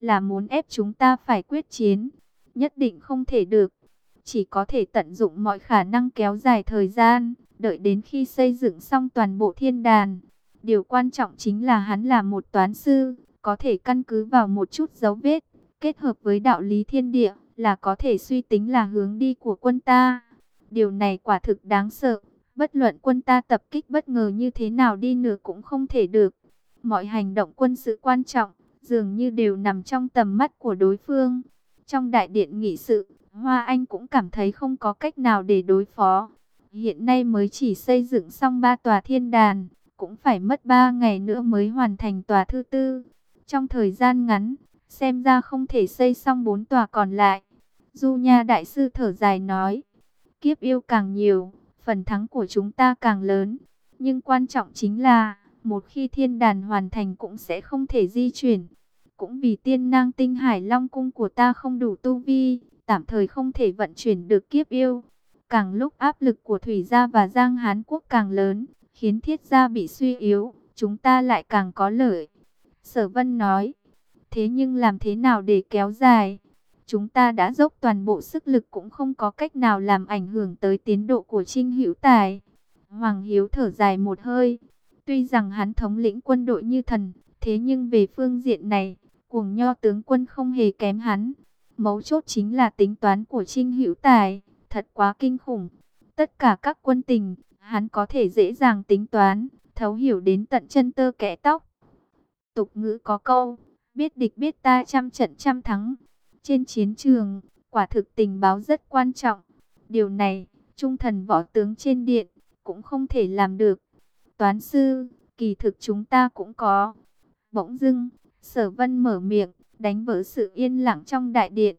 là muốn ép chúng ta phải quyết chiến. Nhất định không thể được. Chỉ có thể tận dụng mọi khả năng kéo dài thời gian, đợi đến khi xây dựng xong toàn bộ thiên đàn. Điều quan trọng chính là hắn là một toán sư, có thể căn cứ vào một chút dấu vết, kết hợp với đạo lý thiên địa, là có thể suy tính là hướng đi của quân ta. Điều này quả thực đáng sợ, bất luận quân ta tập kích bất ngờ như thế nào đi nữa cũng không thể được. Mọi hành động quân sự quan trọng, dường như đều nằm trong tầm mắt của đối phương. Trong đại điện nghị sự, Hoa Anh cũng cảm thấy không có cách nào để đối phó. Hiện nay mới chỉ xây dựng xong ba tòa thiên đàn, cũng phải mất ba ngày nữa mới hoàn thành tòa thứ tư. Trong thời gian ngắn, xem ra không thể xây xong bốn tòa còn lại. Du Nha Đại Sư thở dài nói, kiếp yêu càng nhiều, phần thắng của chúng ta càng lớn. Nhưng quan trọng chính là, một khi thiên đàn hoàn thành cũng sẽ không thể di chuyển. Cũng vì tiên nang tinh hải long cung của ta không đủ tu vi, tạm thời không thể vận chuyển được kiếp yêu. Càng lúc áp lực của Thủy Gia và Giang Hán Quốc càng lớn, khiến thiết gia bị suy yếu, chúng ta lại càng có lợi. Sở Vân nói, thế nhưng làm thế nào để kéo dài? Chúng ta đã dốc toàn bộ sức lực cũng không có cách nào làm ảnh hưởng tới tiến độ của Trinh Hữu Tài. Hoàng Hiếu thở dài một hơi, tuy rằng hắn thống lĩnh quân đội như thần, thế nhưng về phương diện này, cuồng nho tướng quân không hề kém hắn. Mấu chốt chính là tính toán của Trinh Hữu Tài, thật quá kinh khủng. Tất cả các quân tình, hắn có thể dễ dàng tính toán, thấu hiểu đến tận chân tơ kẽ tóc. Tục ngữ có câu, biết địch biết ta trăm trận trăm thắng. Trên chiến trường, quả thực tình báo rất quan trọng. Điều này, trung thần võ tướng trên điện, cũng không thể làm được. Toán sư, kỳ thực chúng ta cũng có. Bỗng dưng, sở vân mở miệng, đánh vỡ sự yên lặng trong đại điện.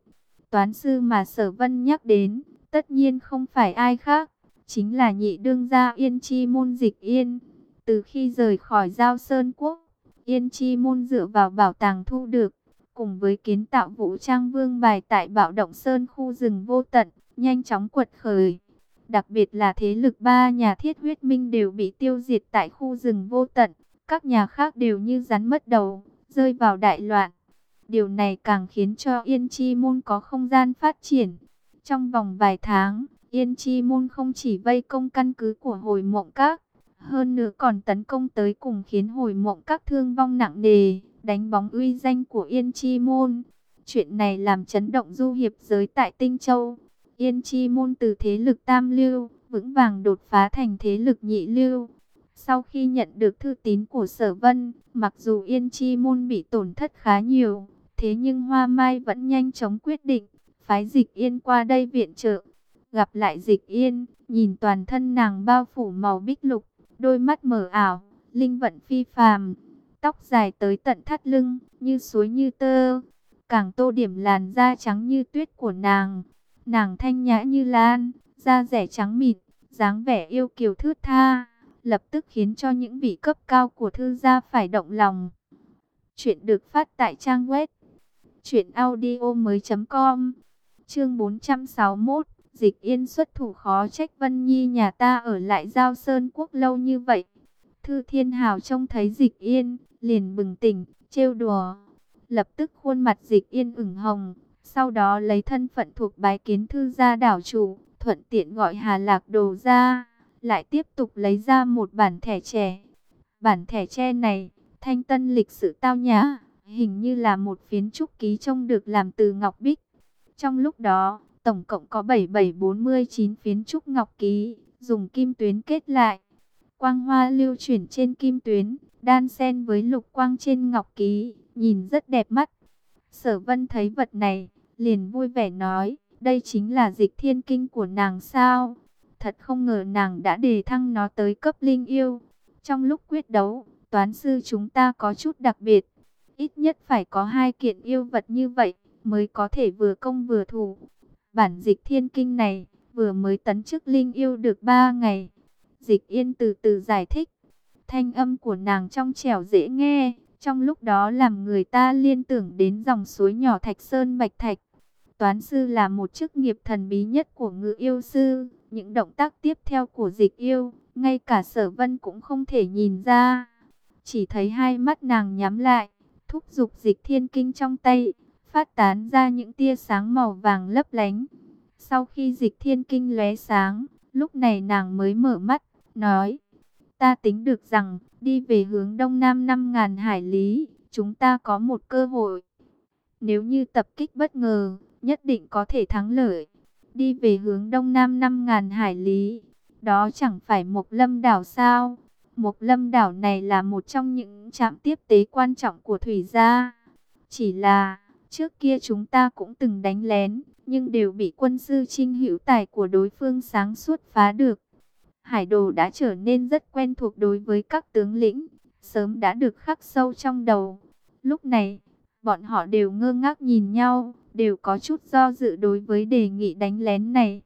Toán sư mà sở vân nhắc đến, tất nhiên không phải ai khác, chính là nhị đương gia Yên Chi Môn Dịch Yên. Từ khi rời khỏi Giao Sơn Quốc, Yên Chi Môn dựa vào bảo tàng thu được, cùng với kiến tạo vũ trang vương bài tại bạo động Sơn khu rừng vô tận, nhanh chóng quật khởi. Đặc biệt là thế lực ba nhà thiết huyết minh đều bị tiêu diệt tại khu rừng vô tận, các nhà khác đều như rắn mất đầu, rơi vào đại loạn. Điều này càng khiến cho Yên Chi Môn có không gian phát triển. Trong vòng vài tháng, Yên Chi Môn không chỉ vây công căn cứ của hồi mộng các, hơn nữa còn tấn công tới cùng khiến hồi mộng các thương vong nặng nề, đánh bóng uy danh của Yên Chi Môn. Chuyện này làm chấn động du hiệp giới tại Tinh Châu. Yên Chi Môn từ thế lực tam lưu, vững vàng đột phá thành thế lực nhị lưu. Sau khi nhận được thư tín của Sở Vân, mặc dù Yên Chi Môn bị tổn thất khá nhiều, thế nhưng Hoa Mai vẫn nhanh chóng quyết định, phái dịch Yên qua đây viện trợ. Gặp lại dịch Yên, nhìn toàn thân nàng bao phủ màu bích lục, đôi mắt mở ảo, linh vận phi phàm, tóc dài tới tận thắt lưng, như suối như tơ, càng tô điểm làn da trắng như tuyết của nàng. Nàng thanh nhã như lan, da rẻ trắng mịn, dáng vẻ yêu kiều thướt tha, lập tức khiến cho những vị cấp cao của thư gia phải động lòng. Chuyện được phát tại trang web truyệnaudiomoi.com. Chương 461, Dịch Yên xuất thủ khó trách Vân Nhi nhà ta ở lại Giao Sơn quốc lâu như vậy. Thư Thiên Hào trông thấy Dịch Yên, liền bừng tỉnh, trêu đùa. Lập tức khuôn mặt Dịch Yên ửng hồng, sau đó lấy thân phận thuộc bái kiến thư gia đảo chủ, thuận tiện gọi Hà Lạc Đồ ra, lại tiếp tục lấy ra một bản thẻ trẻ. Bản thẻ tre này, thanh tân lịch sự tao nhã, hình như là một phiến trúc ký trông được làm từ ngọc bích. Trong lúc đó, tổng cộng có 7749 phiến trúc ngọc ký, dùng kim tuyến kết lại. Quang hoa lưu chuyển trên kim tuyến, đan xen với lục quang trên ngọc ký, nhìn rất đẹp mắt. Sở vân thấy vật này, liền vui vẻ nói, đây chính là dịch thiên kinh của nàng sao. Thật không ngờ nàng đã đề thăng nó tới cấp linh yêu. Trong lúc quyết đấu, toán sư chúng ta có chút đặc biệt. Ít nhất phải có hai kiện yêu vật như vậy, mới có thể vừa công vừa thủ. Bản dịch thiên kinh này, vừa mới tấn chức linh yêu được ba ngày. Dịch yên từ từ giải thích. Thanh âm của nàng trong trẻo dễ nghe, trong lúc đó làm người ta liên tưởng đến dòng suối nhỏ Thạch Sơn Bạch Thạch. Toán sư là một chức nghiệp thần bí nhất của ngự yêu sư. Những động tác tiếp theo của dịch yêu, ngay cả sở vân cũng không thể nhìn ra. Chỉ thấy hai mắt nàng nhắm lại, thúc giục dịch thiên kinh trong tay, phát tán ra những tia sáng màu vàng lấp lánh. Sau khi dịch thiên kinh lóe sáng, lúc này nàng mới mở mắt, nói, ta tính được rằng, đi về hướng đông nam 5.000 hải lý, chúng ta có một cơ hội. Nếu như tập kích bất ngờ, nhất định có thể thắng lợi. Đi về hướng đông nam 5.000 hải lý, đó chẳng phải một lâm đảo sao? Một lâm đảo này là một trong những trạm tiếp tế quan trọng của thủy gia. Chỉ là, trước kia chúng ta cũng từng đánh lén, nhưng đều bị quân sư trinh hữu tài của đối phương sáng suốt phá được. Hải đồ đã trở nên rất quen thuộc đối với các tướng lĩnh, sớm đã được khắc sâu trong đầu. Lúc này, bọn họ đều ngơ ngác nhìn nhau, đều có chút do dự đối với đề nghị đánh lén này.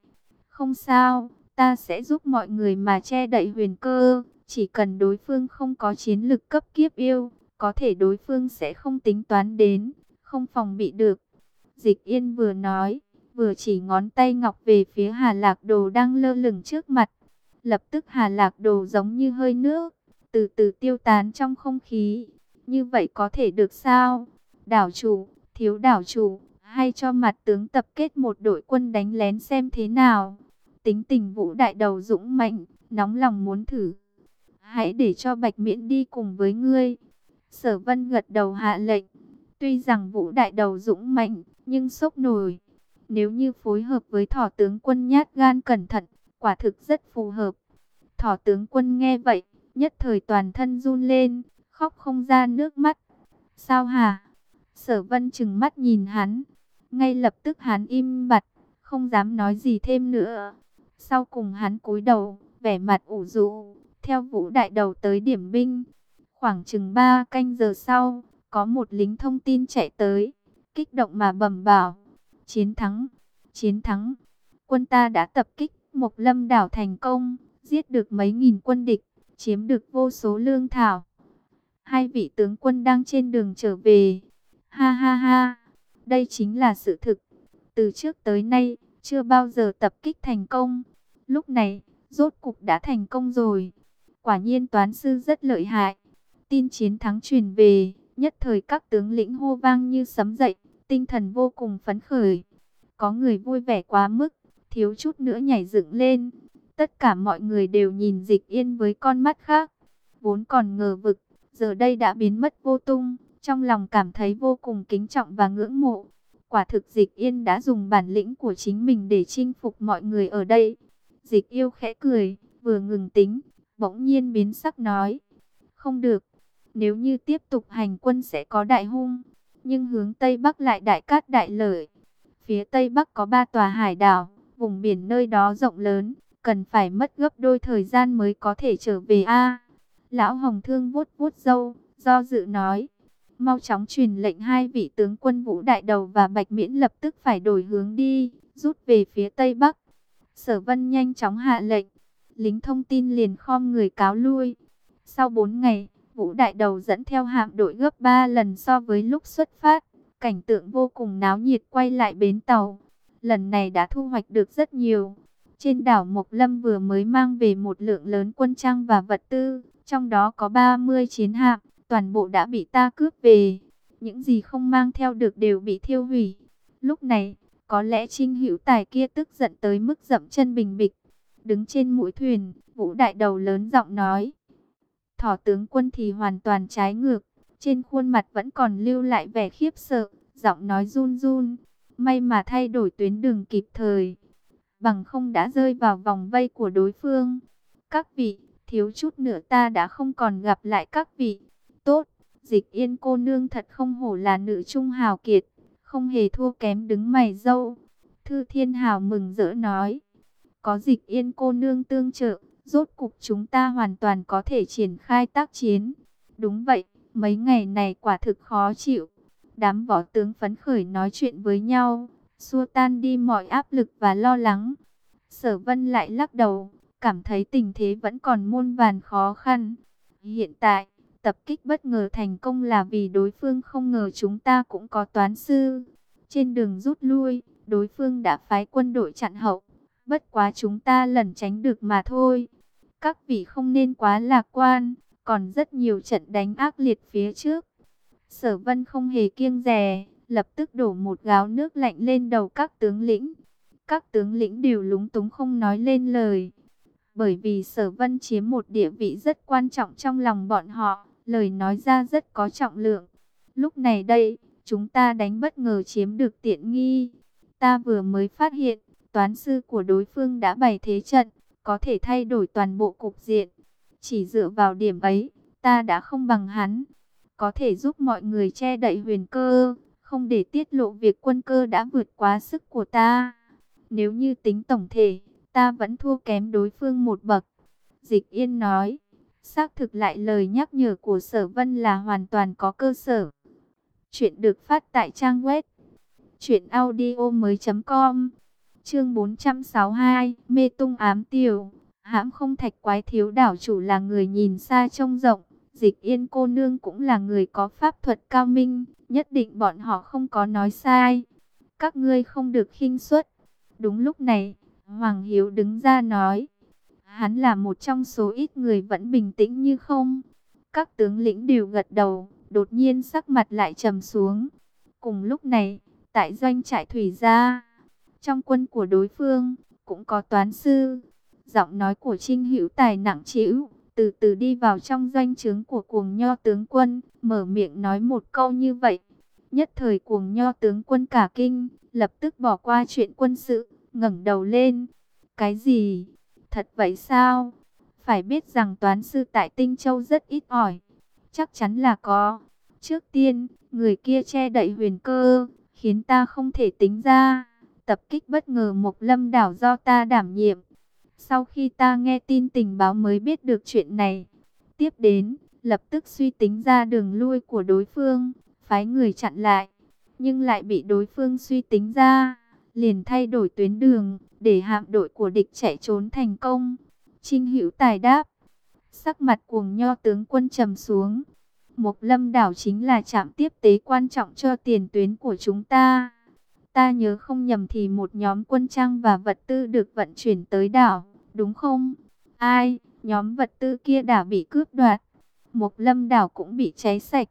Không sao, ta sẽ giúp mọi người mà che đậy huyền cơ, chỉ cần đối phương không có chiến lực cấp kiếp yêu, có thể đối phương sẽ không tính toán đến, không phòng bị được. Dịch Yên vừa nói, vừa chỉ ngón tay ngọc về phía Hà Lạc Đồ đang lơ lửng trước mặt. Lập tức Hà Lạc Đồ giống như hơi nước, từ từ tiêu tán trong không khí. Như vậy có thể được sao? Đảo chủ, thiếu đảo chủ, hay cho mặt tướng tập kết một đội quân đánh lén xem thế nào? Tính tình vũ đại đầu dũng mạnh, nóng lòng muốn thử. Hãy để cho Bạch Miễn đi cùng với ngươi. Sở Vân gật đầu hạ lệnh. Tuy rằng vũ đại đầu dũng mạnh, nhưng sốc nổi. Nếu như phối hợp với thỏ tướng quân nhát gan cẩn thận, quả thực rất phù hợp. Thỏ tướng quân nghe vậy, nhất thời toàn thân run lên, khóc không ra nước mắt. Sao hả? Sở vân chừng mắt nhìn hắn. Ngay lập tức hắn im bặt, không dám nói gì thêm nữa. Sau cùng hắn cúi đầu, vẻ mặt ủ rũ, theo vũ đại đầu tới điểm binh. Khoảng chừng 3 canh giờ sau, có một lính thông tin chạy tới, kích động mà bẩm bảo. Chiến thắng, chiến thắng, quân ta đã tập kích Mộc Lâm đảo thành công, giết được mấy nghìn quân địch, chiếm được vô số lương thảo. Hai vị tướng quân đang trên đường trở về. Ha ha ha, đây chính là sự thực. Từ trước tới nay, chưa bao giờ tập kích thành công. Lúc này, rốt cục đã thành công rồi. Quả nhiên toán sư rất lợi hại. Tin chiến thắng truyền về, nhất thời các tướng lĩnh hô vang như sấm dậy, tinh thần vô cùng phấn khởi. Có người vui vẻ quá mức, thiếu chút nữa nhảy dựng lên. Tất cả mọi người đều nhìn dịch yên với con mắt khác. Vốn còn ngờ vực, giờ đây đã biến mất vô tung. Trong lòng cảm thấy vô cùng kính trọng và ngưỡng mộ. Quả thực dịch yên đã dùng bản lĩnh của chính mình để chinh phục mọi người ở đây. Dịch yêu khẽ cười, vừa ngừng tính, bỗng nhiên biến sắc nói. Không được, nếu như tiếp tục hành quân sẽ có đại hung. Nhưng hướng Tây Bắc lại đại cát đại lợi. Phía Tây Bắc có ba tòa hải đảo, vùng biển nơi đó rộng lớn, cần phải mất gấp đôi thời gian mới có thể trở về a. Lão Hồng Thương vuốt vuốt râu, do dự nói: "Mau chóng truyền lệnh hai vị tướng quân Vũ Đại Đầu và Bạch Miễn lập tức phải đổi hướng đi, rút về phía tây bắc." Sở Vân nhanh chóng hạ lệnh, lính thông tin liền khom người cáo lui. Sau 4 ngày, Vũ Đại Đầu dẫn theo hạm đội gấp 3 lần so với lúc xuất phát, cảnh tượng vô cùng náo nhiệt quay lại bến tàu. Lần này đã thu hoạch được rất nhiều. Trên đảo Mộc Lâm vừa mới mang về một lượng lớn quân trang và vật tư, trong đó có 30 chiến hạm, toàn bộ đã bị ta cướp về. Những gì không mang theo được đều bị thiêu hủy. Lúc này, có lẽ Trinh Hữu Tài kia tức giận tới mức dậm chân bình bịch. Đứng trên mũi thuyền, Vũ Đại Đầu lớn giọng nói. Thỏ tướng quân thì hoàn toàn trái ngược, trên khuôn mặt vẫn còn lưu lại vẻ khiếp sợ, giọng nói run run. May mà thay đổi tuyến đường kịp thời, bằng không đã rơi vào vòng vây của đối phương. Các vị, thiếu chút nữa ta đã không còn gặp lại các vị. Dịch yên cô nương thật không hổ là nữ trung hào kiệt, không hề thua kém đứng mày dâu. Thư Thiên Hào mừng rỡ nói, có dịch yên cô nương tương trợ, rốt cục chúng ta hoàn toàn có thể triển khai tác chiến. Đúng vậy, mấy ngày này quả thực khó chịu. Đám võ tướng phấn khởi nói chuyện với nhau, xua tan đi mọi áp lực và lo lắng. Sở Vân lại lắc đầu, cảm thấy tình thế vẫn còn muôn vàn khó khăn. Hiện tại, tập kích bất ngờ thành công là vì đối phương không ngờ chúng ta cũng có toán sư. Trên đường rút lui, đối phương đã phái quân đội chặn hậu. Bất quá chúng ta lẩn tránh được mà thôi. Các vị không nên quá lạc quan, còn rất nhiều trận đánh ác liệt phía trước. Sở vân không hề kiêng rè, lập tức đổ một gáo nước lạnh lên đầu các tướng lĩnh. Các tướng lĩnh đều lúng túng không nói lên lời. Bởi vì sở vân chiếm một địa vị rất quan trọng trong lòng bọn họ, lời nói ra rất có trọng lượng. Lúc này đây, chúng ta đánh bất ngờ chiếm được tiện nghi. Ta vừa mới phát hiện, toán sư của đối phương đã bày thế trận, có thể thay đổi toàn bộ cục diện. Chỉ dựa vào điểm ấy, ta đã không bằng hắn. Có thể giúp mọi người che đậy huyền cơ, không để tiết lộ việc quân cơ đã vượt quá sức của ta. Nếu như tính tổng thể, ta vẫn thua kém đối phương một bậc. Dịch Yên nói, xác thực lại lời nhắc nhở của Sở Vân là hoàn toàn có cơ sở. Chuyện được phát tại trang web truyệnaudiomoi.com. Chương 462, Mê tung ám tiểu. Hãm không thạch quái thiếu đảo chủ là người nhìn xa trông rộng, Dịch Yên cô nương cũng là người có pháp thuật cao minh, nhất định bọn họ không có nói sai. Các ngươi không được khinh suất. Đúng lúc này, Hoàng Hiếu đứng ra nói, hắn là một trong số ít người vẫn bình tĩnh như không. Các tướng lĩnh đều gật đầu, đột nhiên sắc mặt lại trầm xuống. Cùng lúc này, tại doanh trại thủy gia, trong quân của đối phương, cũng có toán sư. Giọng nói của Trinh Hữu Tài nặng trĩu, từ từ đi vào trong doanh trướng của cuồng nho tướng quân, mở miệng nói một câu như vậy. Nhất thời cuồng nho tướng quân cả kinh, lập tức bỏ qua chuyện quân sự, ngẩng đầu lên. Cái gì? Thật vậy sao? Phải biết rằng toán sư tại Tinh Châu rất ít ỏi. Chắc chắn là có. Trước tiên, người kia che đậy huyền cơ, khiến ta không thể tính ra. Tập kích bất ngờ một lâm đảo do ta đảm nhiệm. Sau khi ta nghe tin tình báo mới biết được chuyện này. Tiếp đến, lập tức suy tính ra đường lui của đối phương, phái người chặn lại. Nhưng lại bị đối phương suy tính ra, liền thay đổi tuyến đường, để hạm đội của địch chạy trốn thành công. Trinh Hữu Tài đáp, sắc mặt cuồng nho tướng quân trầm xuống. Mộc Lâm đảo chính là trạm tiếp tế quan trọng cho tiền tuyến của chúng ta. Ta nhớ không nhầm thì một nhóm quân trang và vật tư được vận chuyển tới đảo, đúng không? Ai, nhóm vật tư kia đã bị cướp đoạt. Mộc Lâm đảo cũng bị cháy sạch,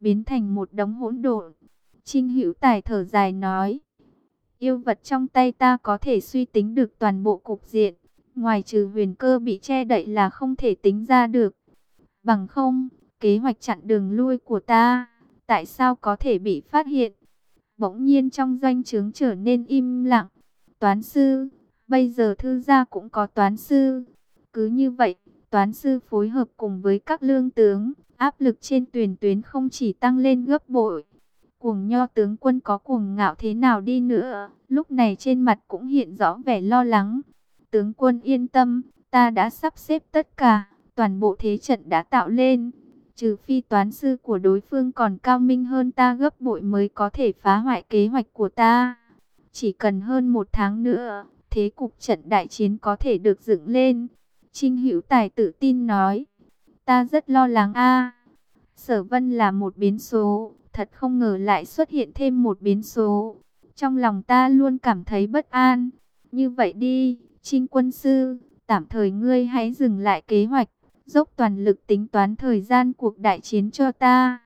biến thành một đống hỗn độn. Trinh Hữu Tài thở dài nói, yêu vật trong tay ta có thể suy tính được toàn bộ cục diện, ngoài trừ huyền cơ bị che đậy là không thể tính ra được. Bằng không, kế hoạch chặn đường lui của ta, tại sao có thể bị phát hiện? Bỗng nhiên trong doanh trướng trở nên im lặng. Toán sư, bây giờ thư gia cũng có toán sư. Cứ như vậy, toán sư phối hợp cùng với các lương tướng, áp lực trên tuyển tuyến không chỉ tăng lên gấp bội. Cuồng nho tướng quân có cuồng ngạo thế nào đi nữa, lúc này trên mặt cũng hiện rõ vẻ lo lắng. Tướng quân yên tâm, ta đã sắp xếp tất cả, toàn bộ thế trận đã tạo lên. Trừ phi toán sư của đối phương còn cao minh hơn ta gấp bội mới có thể phá hoại kế hoạch của ta. Chỉ cần hơn một tháng nữa, thế cục trận đại chiến có thể được dựng lên. Trinh Hữu Tài tự tin nói, ta rất lo lắng a. Sở Vân là một biến số, thật không ngờ lại xuất hiện thêm một biến số. Trong lòng ta luôn cảm thấy bất an. Như vậy đi, Trinh quân sư, tạm thời ngươi hãy dừng lại kế hoạch, dốc toàn lực tính toán thời gian cuộc đại chiến cho ta.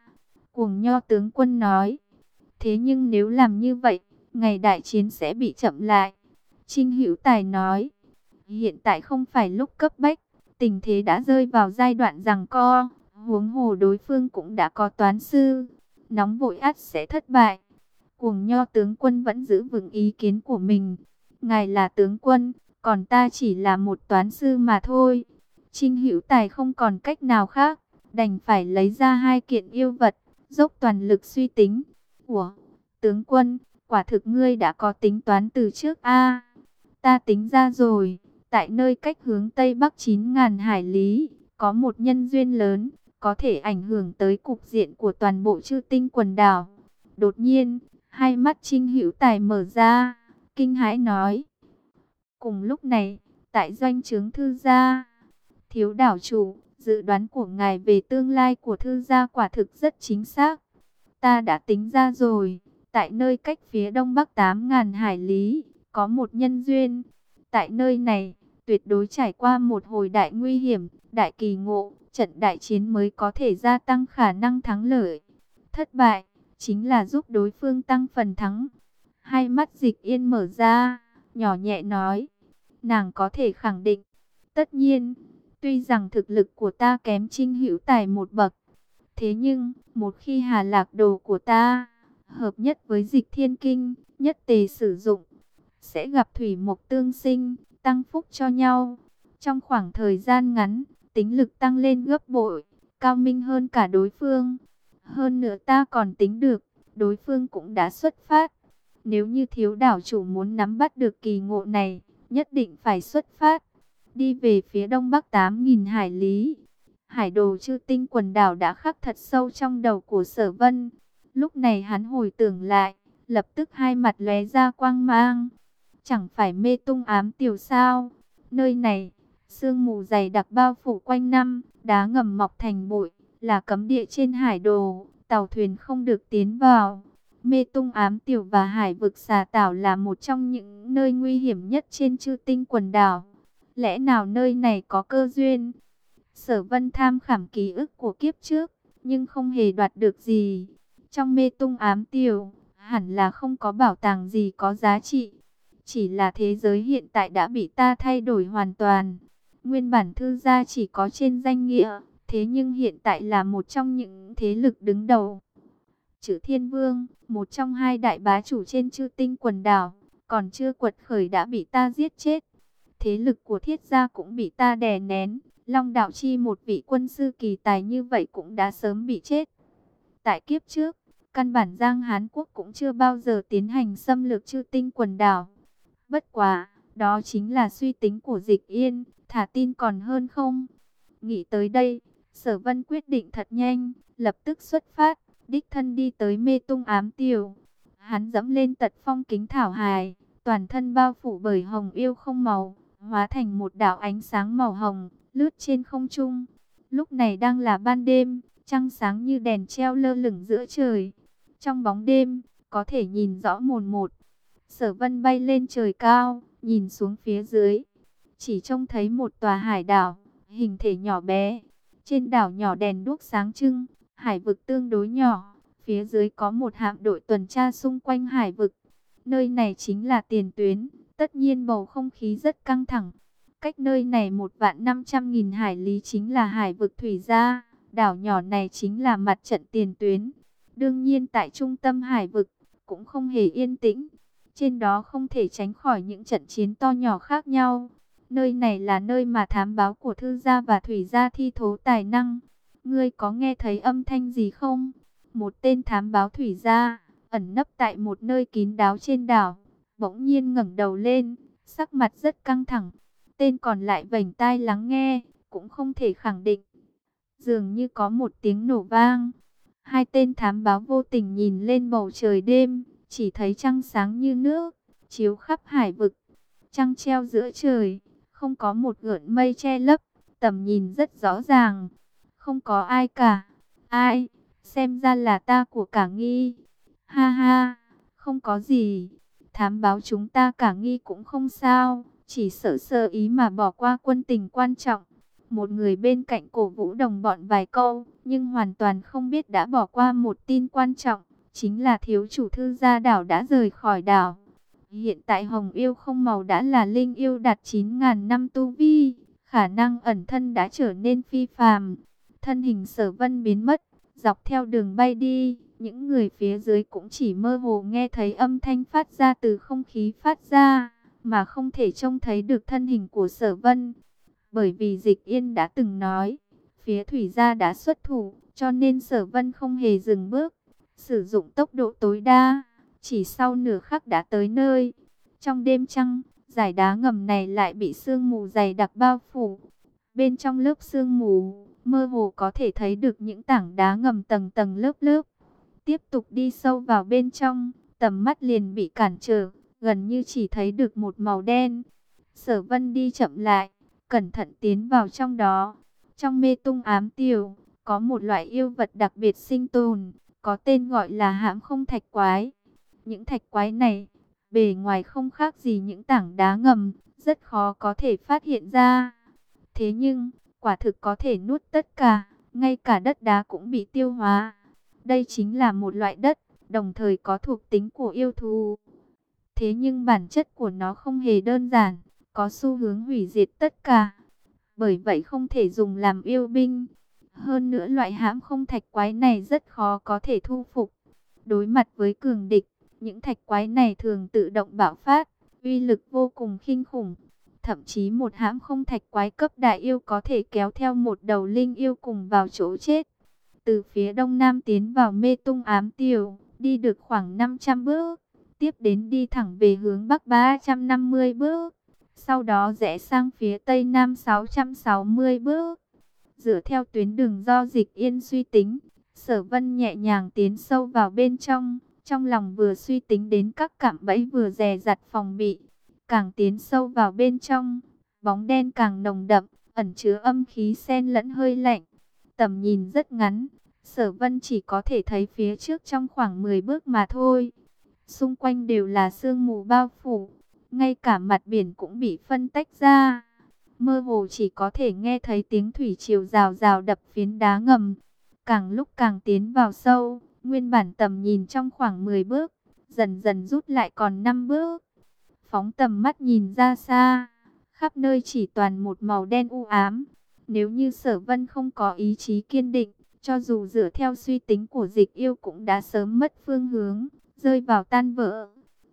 Cuồng nho tướng quân nói, thế nhưng nếu làm như vậy, ngày đại chiến sẽ bị chậm lại. Trinh Hữu Tài nói, hiện tại không phải lúc cấp bách, tình thế đã rơi vào giai đoạn rằng co, huống hồ đối phương cũng đã có toán sư, nóng vội át sẽ thất bại. Cuồng nho tướng quân vẫn giữ vững ý kiến của mình, ngài là tướng quân, còn ta chỉ là một toán sư mà thôi. Trinh Hữu Tài không còn cách nào khác, đành phải lấy ra hai kiện yêu vật, dốc toàn lực suy tính. Ủa, tướng quân, quả thực ngươi đã có tính toán từ trước a Ta tính ra rồi, tại nơi cách hướng Tây Bắc 9.000 hải lý, có một nhân duyên lớn, có thể ảnh hưởng tới cục diện của toàn bộ chư tinh quần đảo. Đột nhiên, hai mắt Trinh Hữu Tài mở ra, kinh hãi nói. Cùng lúc này, tại doanh trướng thư gia, thiếu đảo chủ, dự đoán của ngài về tương lai của thư gia quả thực rất chính xác. Ta đã tính ra rồi, tại nơi cách phía đông bắc 8.000 hải lý, có một nhân duyên. Tại nơi này, tuyệt đối trải qua một hồi đại nguy hiểm, đại kỳ ngộ, trận đại chiến mới có thể gia tăng khả năng thắng lợi. thất bại, chính là giúp đối phương tăng phần thắng. Hai mắt dịch yên mở ra, nhỏ nhẹ nói, nàng có thể khẳng định. Tất nhiên, tuy rằng thực lực của ta kém trinh hữu tài một bậc, thế nhưng, một khi hà lạc đồ của ta, hợp nhất với dịch thiên kinh, nhất tề sử dụng, sẽ gặp thủy mộc tương sinh, tăng phúc cho nhau. Trong khoảng thời gian ngắn, tính lực tăng lên gấp bội, cao minh hơn cả đối phương. Hơn nữa ta còn tính được, đối phương cũng đã xuất phát. Nếu như thiếu đảo chủ muốn nắm bắt được kỳ ngộ này, nhất định phải xuất phát. Đi về phía đông bắc 8.000 hải lý. Hải đồ chư tinh quần đảo đã khắc thật sâu trong đầu của sở vân. Lúc này hắn hồi tưởng lại, lập tức hai mặt lóe ra quang mang. Chẳng phải mê tung ám tiểu sao? Nơi này, sương mù dày đặc bao phủ quanh năm, đá ngầm mọc thành bụi, là cấm địa trên hải đồ, tàu thuyền không được tiến vào. Mê tung ám tiểu và hải vực xà tảo là một trong những nơi nguy hiểm nhất trên chư tinh quần đảo. Lẽ nào nơi này có cơ duyên? Sở vân tham khảm ký ức của kiếp trước, nhưng không hề đoạt được gì. Trong mê tung ám tiểu, hẳn là không có bảo tàng gì có giá trị. Chỉ là thế giới hiện tại đã bị ta thay đổi hoàn toàn. Nguyên bản thư gia chỉ có trên danh nghĩa, thế nhưng hiện tại là một trong những thế lực đứng đầu. Chữ Thiên Vương, một trong hai đại bá chủ trên chư tinh quần đảo, còn chưa quật khởi đã bị ta giết chết. Thế lực của thiết gia cũng bị ta đè nén, Long Đạo Chi một vị quân sư kỳ tài như vậy cũng đã sớm bị chết. Tại kiếp trước, căn bản Giang Hán Quốc cũng chưa bao giờ tiến hành xâm lược chư tinh quần đảo. Bất quá, đó chính là suy tính của dịch yên, thả tin còn hơn không? Nghĩ tới đây, sở vân quyết định thật nhanh, lập tức xuất phát, đích thân đi tới mê tung ám tiểu. Hắn dẫm lên tật phong kính thảo hài, toàn thân bao phủ bởi hồng yêu không màu, hóa thành một đạo ánh sáng màu hồng, lướt trên không trung. Lúc này đang là ban đêm, trăng sáng như đèn treo lơ lửng giữa trời. Trong bóng đêm, có thể nhìn rõ mồn một. Sở vân bay lên trời cao, nhìn xuống phía dưới. Chỉ trông thấy một tòa hải đảo, hình thể nhỏ bé. Trên đảo nhỏ đèn đuốc sáng trưng, hải vực tương đối nhỏ. Phía dưới có một hạm đội tuần tra xung quanh hải vực. Nơi này chính là tiền tuyến, tất nhiên bầu không khí rất căng thẳng. Cách nơi này một vạn năm trăm nghìn hải lý chính là hải vực thủy gia. Đảo nhỏ này chính là mặt trận tiền tuyến. Đương nhiên tại trung tâm hải vực, cũng không hề yên tĩnh. Trên đó không thể tránh khỏi những trận chiến to nhỏ khác nhau. Nơi này là nơi mà thám báo của thư gia và thủy gia thi thố tài năng. Ngươi có nghe thấy âm thanh gì không? Một tên thám báo thủy gia, ẩn nấp tại một nơi kín đáo trên đảo. Bỗng nhiên ngẩng đầu lên, sắc mặt rất căng thẳng. Tên còn lại vành tai lắng nghe, cũng không thể khẳng định. Dường như có một tiếng nổ vang. Hai tên thám báo vô tình nhìn lên bầu trời đêm, chỉ thấy trăng sáng như nước, chiếu khắp hải vực. Trăng treo giữa trời, không có một gợn mây che lấp, tầm nhìn rất rõ ràng. Không có ai cả. Ai? Xem ra là ta của cả nghi. Ha ha, không có gì. Thám báo chúng ta cả nghi cũng không sao, chỉ sợ sơ ý mà bỏ qua quân tình quan trọng. Một người bên cạnh cổ vũ đồng bọn vài câu, nhưng hoàn toàn không biết đã bỏ qua một tin quan trọng, chính là thiếu chủ thư gia đảo đã rời khỏi đảo. Hiện tại Hồng Yêu không màu đã là linh yêu đạt 9.000 năm tu vi, khả năng ẩn thân đã trở nên phi phàm. Thân hình sở vân biến mất, dọc theo đường bay đi, những người phía dưới cũng chỉ mơ hồ nghe thấy âm thanh phát ra từ không khí phát ra, mà không thể trông thấy được thân hình của sở vân. Bởi vì dịch yên đã từng nói, phía thủy gia đã xuất thủ, cho nên sở vân không hề dừng bước, sử dụng tốc độ tối đa, chỉ sau nửa khắc đã tới nơi. Trong đêm trăng, giải đá ngầm này lại bị sương mù dày đặc bao phủ. Bên trong lớp sương mù, mơ hồ có thể thấy được những tảng đá ngầm tầng tầng lớp lớp. Tiếp tục đi sâu vào bên trong, tầm mắt liền bị cản trở, gần như chỉ thấy được một màu đen. Sở vân đi chậm lại, cẩn thận tiến vào trong đó. Trong mê tung ám tiểu, có một loại yêu vật đặc biệt sinh tồn, có tên gọi là hãm không thạch quái. Những thạch quái này, bề ngoài không khác gì những tảng đá ngầm, rất khó có thể phát hiện ra. Thế nhưng, quả thực có thể nuốt tất cả, ngay cả đất đá cũng bị tiêu hóa. Đây chính là một loại đất, đồng thời có thuộc tính của yêu thú. Thế nhưng bản chất của nó không hề đơn giản, có xu hướng hủy diệt tất cả. Bởi vậy không thể dùng làm yêu binh. Hơn nữa loại hãm không thạch quái này rất khó có thể thu phục. Đối mặt với cường địch, những thạch quái này thường tự động bạo phát, uy lực vô cùng kinh khủng. Thậm chí một hãm không thạch quái cấp đại yêu có thể kéo theo một đầu linh yêu cùng vào chỗ chết. Từ phía đông nam tiến vào mê tung ám tiểu, đi được khoảng 500 bước, tiếp đến đi thẳng về hướng bắc 350 bước, sau đó rẽ sang phía tây nam 660 bước. Dựa theo tuyến đường do dịch yên suy tính, sở vân nhẹ nhàng tiến sâu vào bên trong, trong lòng vừa suy tính đến các cạm bẫy vừa dè dặt phòng bị. Càng tiến sâu vào bên trong, bóng đen càng nồng đậm, ẩn chứa âm khí xen lẫn hơi lạnh. Tầm nhìn rất ngắn, sở vân chỉ có thể thấy phía trước trong khoảng 10 bước mà thôi. Xung quanh đều là sương mù bao phủ, ngay cả mặt biển cũng bị phân tách ra. Mơ hồ chỉ có thể nghe thấy tiếng thủy triều rào rào đập phiến đá ngầm. Càng lúc càng tiến vào sâu, nguyên bản tầm nhìn trong khoảng 10 bước, dần dần rút lại còn 5 bước. Phóng tầm mắt nhìn ra xa, khắp nơi chỉ toàn một màu đen u ám. Nếu như sở vân không có ý chí kiên định, cho dù dựa theo suy tính của dịch yêu cũng đã sớm mất phương hướng, rơi vào tan vỡ.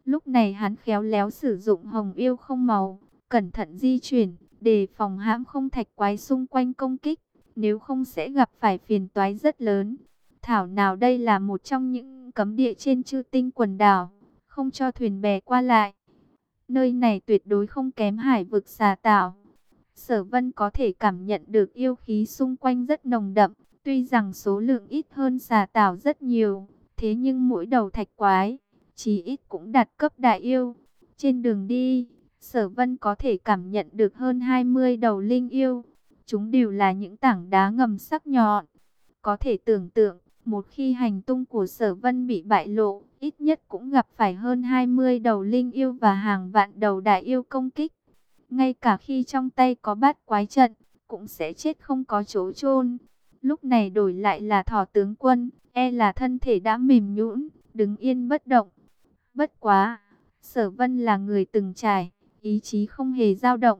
Lúc này hắn khéo léo sử dụng hồng yêu không màu, cẩn thận di chuyển, để phòng hãm không thạch quái xung quanh công kích, nếu không sẽ gặp phải phiền toái rất lớn. Thảo nào đây là một trong những cấm địa trên chư tinh quần đảo, không cho thuyền bè qua lại. Nơi này tuyệt đối không kém hải vực xà tảo. Sở vân có thể cảm nhận được yêu khí xung quanh rất nồng đậm, tuy rằng số lượng ít hơn xà tảo rất nhiều, thế nhưng mỗi đầu thạch quái, chí ít cũng đạt cấp đại yêu. Trên đường đi, sở vân có thể cảm nhận được hơn 20 đầu linh yêu, chúng đều là những tảng đá ngầm sắc nhọn. Có thể tưởng tượng, một khi hành tung của sở vân bị bại lộ, ít nhất cũng gặp phải hơn 20 đầu linh yêu và hàng vạn đầu đại yêu công kích. Ngay cả khi trong tay có bát quái trận, cũng sẽ chết không có chỗ chôn. Lúc này đổi lại là thỏ tướng quân, e là thân thể đã mềm nhũn, đứng yên bất động. Bất quá, sở vân là người từng trải, ý chí không hề dao động.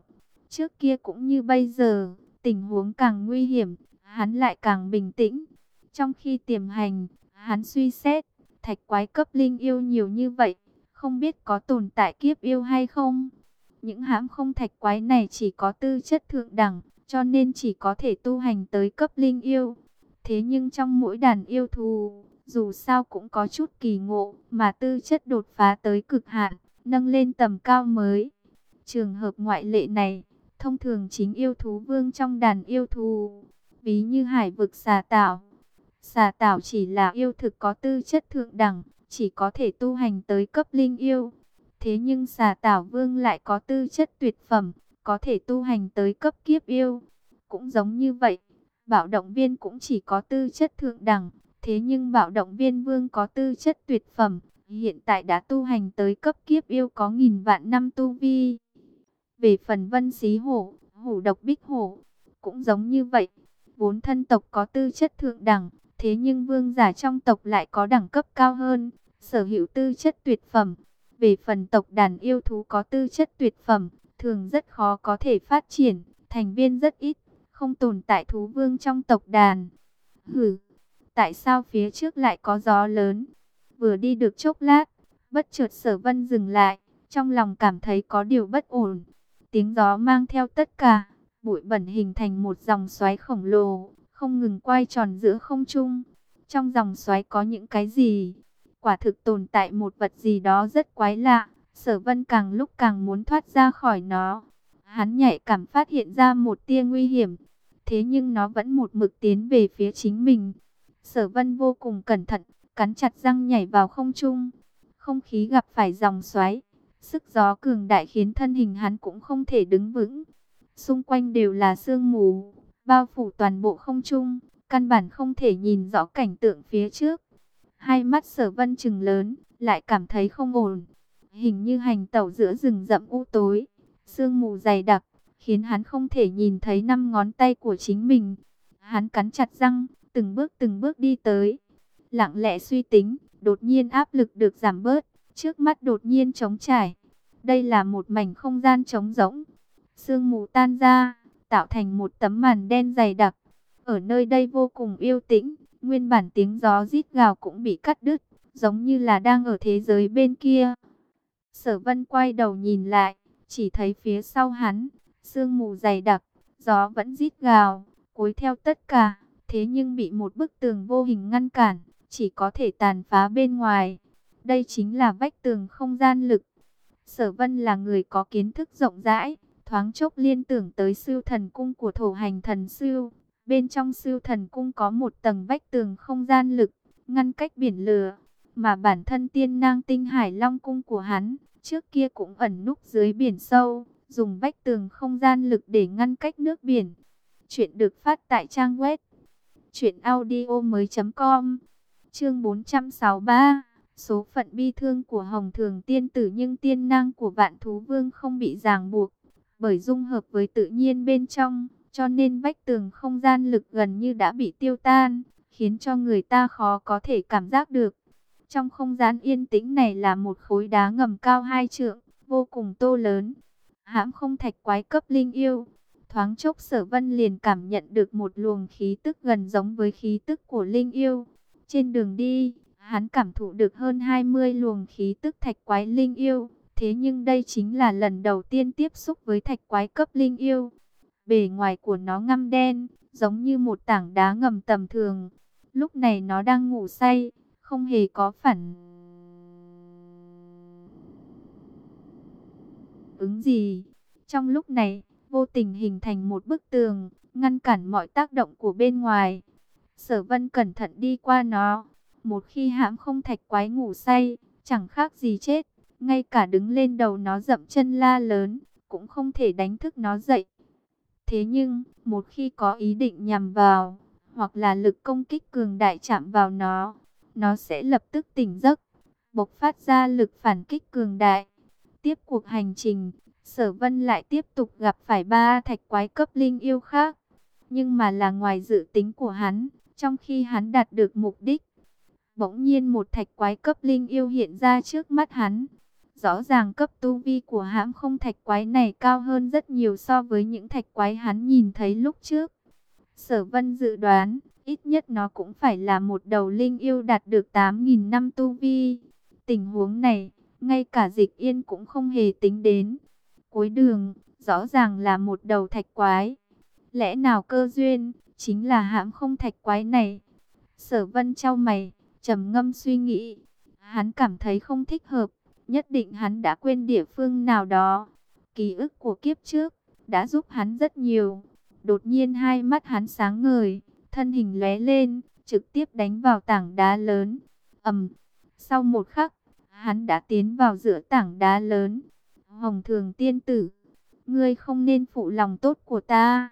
Trước kia cũng như bây giờ, tình huống càng nguy hiểm, hắn lại càng bình tĩnh. Trong khi tiềm hành, hắn suy xét, thạch quái cấp linh yêu nhiều như vậy, không biết có tồn tại kiếp yêu hay không. Những hãm không thạch quái này chỉ có tư chất thượng đẳng, cho nên chỉ có thể tu hành tới cấp linh yêu. Thế nhưng trong mỗi đàn yêu thù, dù sao cũng có chút kỳ ngộ, mà tư chất đột phá tới cực hạn, nâng lên tầm cao mới. Trường hợp ngoại lệ này, thông thường chính yêu thú vương trong đàn yêu thú ví như hải vực xà tảo, Xà tảo chỉ là yêu thực có tư chất thượng đẳng, chỉ có thể tu hành tới cấp linh yêu. Thế nhưng xà tảo vương lại có tư chất tuyệt phẩm, có thể tu hành tới cấp kiếp yêu. Cũng giống như vậy, bảo động viên cũng chỉ có tư chất thượng đẳng, thế nhưng bảo động viên vương có tư chất tuyệt phẩm, hiện tại đã tu hành tới cấp kiếp yêu có nghìn vạn năm tu vi. Về phần vân xí hổ, hổ độc bích hổ, cũng giống như vậy, vốn thân tộc có tư chất thượng đẳng, Thế nhưng vương giả trong tộc lại có đẳng cấp cao hơn, sở hữu tư chất tuyệt phẩm. Về phần tộc đàn yêu thú có tư chất tuyệt phẩm, thường rất khó có thể phát triển, thành viên rất ít, không tồn tại thú vương trong tộc đàn. Hử, tại sao phía trước lại có gió lớn? Vừa đi được chốc lát, bất chợt sở vân dừng lại, trong lòng cảm thấy có điều bất ổn. Tiếng gió mang theo tất cả, bụi bẩn hình thành một dòng xoáy khổng lồ, không ngừng quay tròn giữa không trung. Trong dòng xoáy có những cái gì? Quả thực tồn tại một vật gì đó rất quái lạ. Sở vân càng lúc càng muốn thoát ra khỏi nó. Hắn nhạy cảm phát hiện ra một tia nguy hiểm. Thế nhưng nó vẫn một mực tiến về phía chính mình. Sở vân vô cùng cẩn thận, cắn chặt răng nhảy vào không trung. Không khí gặp phải dòng xoáy. Sức gió cường đại khiến thân hình hắn cũng không thể đứng vững. Xung quanh đều là sương mù bao phủ toàn bộ không trung, căn bản không thể nhìn rõ cảnh tượng phía trước. Hai mắt sở vân trừng lớn, lại cảm thấy không ổn. Hình như hành tẩu giữa rừng rậm u tối, sương mù dày đặc, khiến hắn không thể nhìn thấy năm ngón tay của chính mình. Hắn cắn chặt răng, từng bước từng bước đi tới. lặng lẽ suy tính, đột nhiên áp lực được giảm bớt, trước mắt đột nhiên trống trải. Đây là một mảnh không gian trống rỗng, sương mù tan ra, tạo thành một tấm màn đen dày đặc. Ở nơi đây vô cùng yêu tĩnh, nguyên bản tiếng gió rít gào cũng bị cắt đứt, giống như là đang ở thế giới bên kia. Sở vân quay đầu nhìn lại, chỉ thấy phía sau hắn, sương mù dày đặc, gió vẫn rít gào, cối theo tất cả, thế nhưng bị một bức tường vô hình ngăn cản, chỉ có thể tàn phá bên ngoài. Đây chính là vách tường không gian lực. Sở vân là người có kiến thức rộng rãi, thoáng chốc liên tưởng tới siêu thần cung của thổ hành thần siêu. Bên trong siêu thần cung có một tầng vách tường không gian lực, ngăn cách biển lửa, mà bản thân tiên nang tinh hải long cung của hắn, trước kia cũng ẩn núp dưới biển sâu, dùng vách tường không gian lực để ngăn cách nước biển. Chuyện được phát tại trang web chuyện audio mới com Chương 463. Số phận bi thương của Hồng Thường tiên tử nhưng tiên năng của Vạn Thú Vương không bị ràng buộc, bởi dung hợp với tự nhiên bên trong, cho nên vách tường không gian lực gần như đã bị tiêu tan, khiến cho người ta khó có thể cảm giác được. Trong không gian yên tĩnh này là một khối đá ngầm cao hai trượng, vô cùng to lớn. Hãm không thạch quái cấp linh yêu. Thoáng chốc sở vân liền cảm nhận được một luồng khí tức gần giống với khí tức của linh yêu. Trên đường đi, hắn cảm thụ được hơn 20 luồng khí tức thạch quái linh yêu. Thế nhưng đây chính là lần đầu tiên tiếp xúc với thạch quái cấp linh yêu. Bề ngoài của nó ngăm đen, giống như một tảng đá ngầm tầm thường. Lúc này nó đang ngủ say, không hề có phản ứng gì. Trong lúc này, vô tình hình thành một bức tường, ngăn cản mọi tác động của bên ngoài. Sở vân cẩn thận đi qua nó. Một khi hãm không thạch quái ngủ say, chẳng khác gì chết. Ngay cả đứng lên đầu nó dậm chân la lớn, cũng không thể đánh thức nó dậy. Thế nhưng, một khi có ý định nhằm vào, hoặc là lực công kích cường đại chạm vào nó, nó sẽ lập tức tỉnh giấc, bộc phát ra lực phản kích cường đại. Tiếp cuộc hành trình, Sở Vân lại tiếp tục gặp phải ba thạch quái cấp linh yêu khác, nhưng mà là ngoài dự tính của hắn, trong khi hắn đạt được mục đích. Bỗng nhiên một thạch quái cấp linh yêu hiện ra trước mắt hắn. Rõ ràng cấp tu vi của hãm không thạch quái này cao hơn rất nhiều so với những thạch quái hắn nhìn thấy lúc trước. Sở Vân dự đoán, ít nhất nó cũng phải là một đầu linh yêu đạt được 8.000 năm tu vi. Tình huống này, ngay cả dịch yên cũng không hề tính đến. Cuối đường, rõ ràng là một đầu thạch quái. Lẽ nào cơ duyên, chính là hãm không thạch quái này? Sở vân trao mày, trầm ngâm suy nghĩ. Hắn cảm thấy không thích hợp, nhất định hắn đã quên địa phương nào đó. Ký ức của kiếp trước, đã giúp hắn rất nhiều. Đột nhiên hai mắt hắn sáng ngời, thân hình lóe lên, trực tiếp đánh vào tảng đá lớn. ầm, sau một khắc, hắn đã tiến vào giữa tảng đá lớn. Hồng thường tiên tử, ngươi không nên phụ lòng tốt của ta.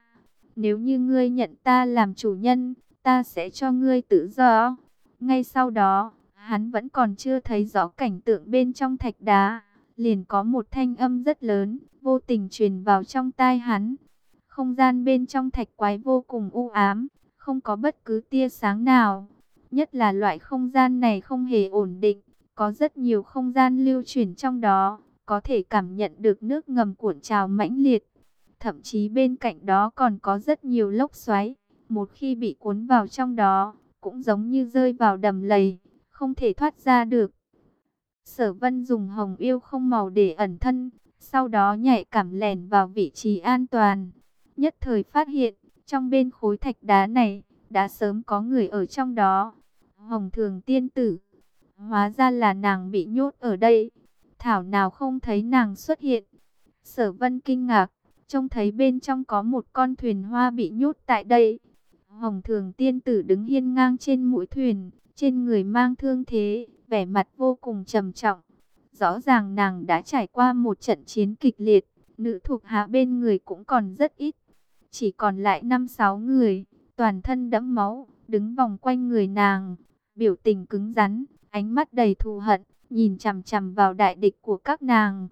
Nếu như ngươi nhận ta làm chủ nhân, ta sẽ cho ngươi tự do. Ngay sau đó, hắn vẫn còn chưa thấy rõ cảnh tượng bên trong thạch đá. Liền có một thanh âm rất lớn, vô tình truyền vào trong tai hắn. Không gian bên trong thạch quái vô cùng u ám, không có bất cứ tia sáng nào. Nhất là loại không gian này không hề ổn định, có rất nhiều không gian lưu chuyển trong đó, có thể cảm nhận được nước ngầm cuộn trào mãnh liệt. Thậm chí bên cạnh đó còn có rất nhiều lốc xoáy, một khi bị cuốn vào trong đó, cũng giống như rơi vào đầm lầy, không thể thoát ra được. Sở Vân dùng hồng yêu không màu để ẩn thân, sau đó nhảy cảm lèn vào vị trí an toàn. Nhất thời phát hiện, trong bên khối thạch đá này, đã sớm có người ở trong đó. Hồng thường tiên tử. Hóa ra là nàng bị nhốt ở đây. Thảo nào không thấy nàng xuất hiện. Sở vân kinh ngạc. Trông thấy bên trong có một con thuyền hoa bị nhốt tại đây. Hồng thường tiên tử đứng hiên ngang trên mũi thuyền. Trên người mang thương thế. Vẻ mặt vô cùng trầm trọng. Rõ ràng nàng đã trải qua một trận chiến kịch liệt. Nữ thuộc hạ bên người cũng còn rất ít chỉ còn lại năm sáu người, toàn thân đẫm máu, đứng vòng quanh người nàng, biểu tình cứng rắn, ánh mắt đầy thù hận, nhìn chằm chằm vào đại địch của các nàng.